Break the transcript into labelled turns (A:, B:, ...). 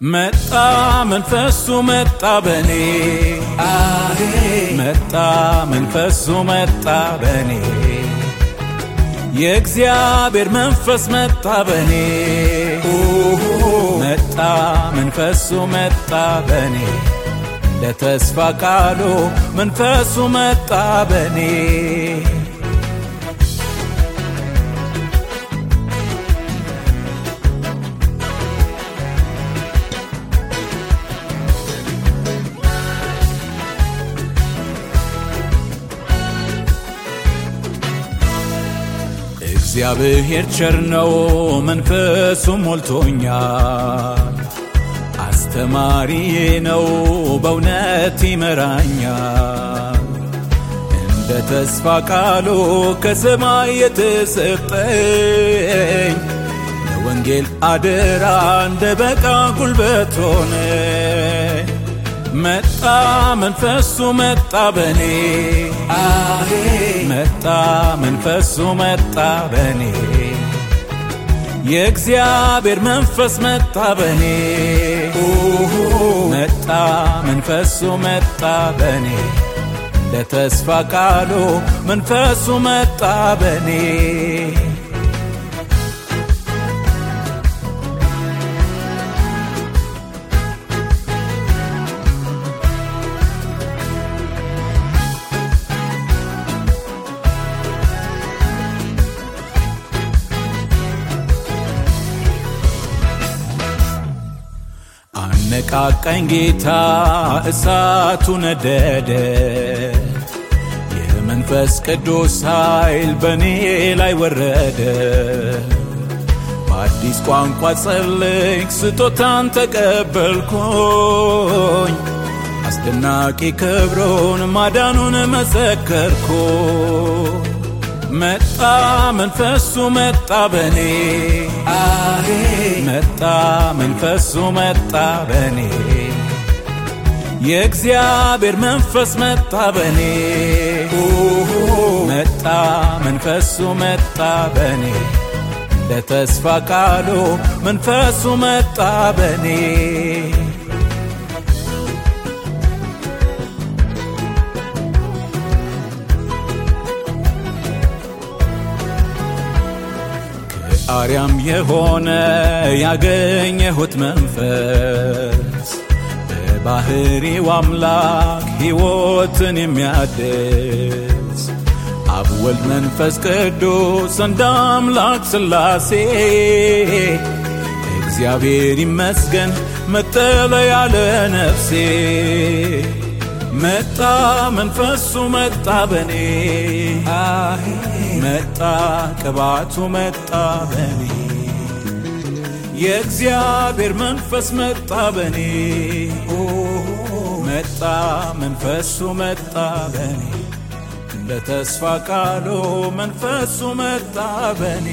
A: መጣ መንፈሱ መጣ በኔ። መጣ መንፈሱ መጣ በኔ። የእግዚአብሔር መንፈስ መጣ በኔ። መጣ መንፈሱ መጣ በኔ። ለተስፋ ቃሉ መንፈሱ መጣ በኔ እግዚአብሔር ቸር ነው፣ መንፈሱ ሞልቶኛል። አስተማሪዬ ነው፣ በእውነት ይመራኛል። እንደ ተስፋ ቃሉ ከሰማይ የተሰጠኝ ለወንጌል አደራ እንደ በቃ ጉልበት ሆነ። መጣ መንፈሱ መጣ በኔ። መጣ መንፈሱ መጣ በኔ። የእግዚአብሔር መንፈስ መጣ በኔ። መጣ መንፈሱ መጣ በኔ። ለተስፋ ቃሉ መንፈሱ መጣ በኔ አነቃቃኝ ጌታ እሳቱ ነደደ። የመንፈስ ቅዱስ ኃይል በእኔ ላይ ወረደ። በአዲስ ቋንቋ ጸለይክ ስጦታን ተቀበልኩኝ። አስደናቂ ክብሩን ማዳኑን መሰከርኩ። መጣ መንፈሱ መጣ በኔ መጣ መንፈሱ መጣ በኔ። የእግዚአብሔር መንፈስ መጣ በኔ። መጣ መንፈሱ መጣ በኔ። ለተስፋ ቃሉ መንፈሱ መጣ በኔ አርያም የሆነ ያገኘሁት መንፈስ በባህሪው አምላክ ሕይወትን የሚያድስ አብ ወልድ መንፈስ ቅዱስ እንደ አምላክ ሥላሴ እግዚአብሔር ይመስገን መጠለያ ለነፍሴ መጣ መንፈሱ መጣ በኔ መጣ ቅባቱ መጣ በኔ። የእግዚአብሔር መንፈስ መጣ በኔ። መጣ መንፈሱ መጣ በኔ። እንደ ተስፋ ቃሉ መንፈሱ መጣ በኔ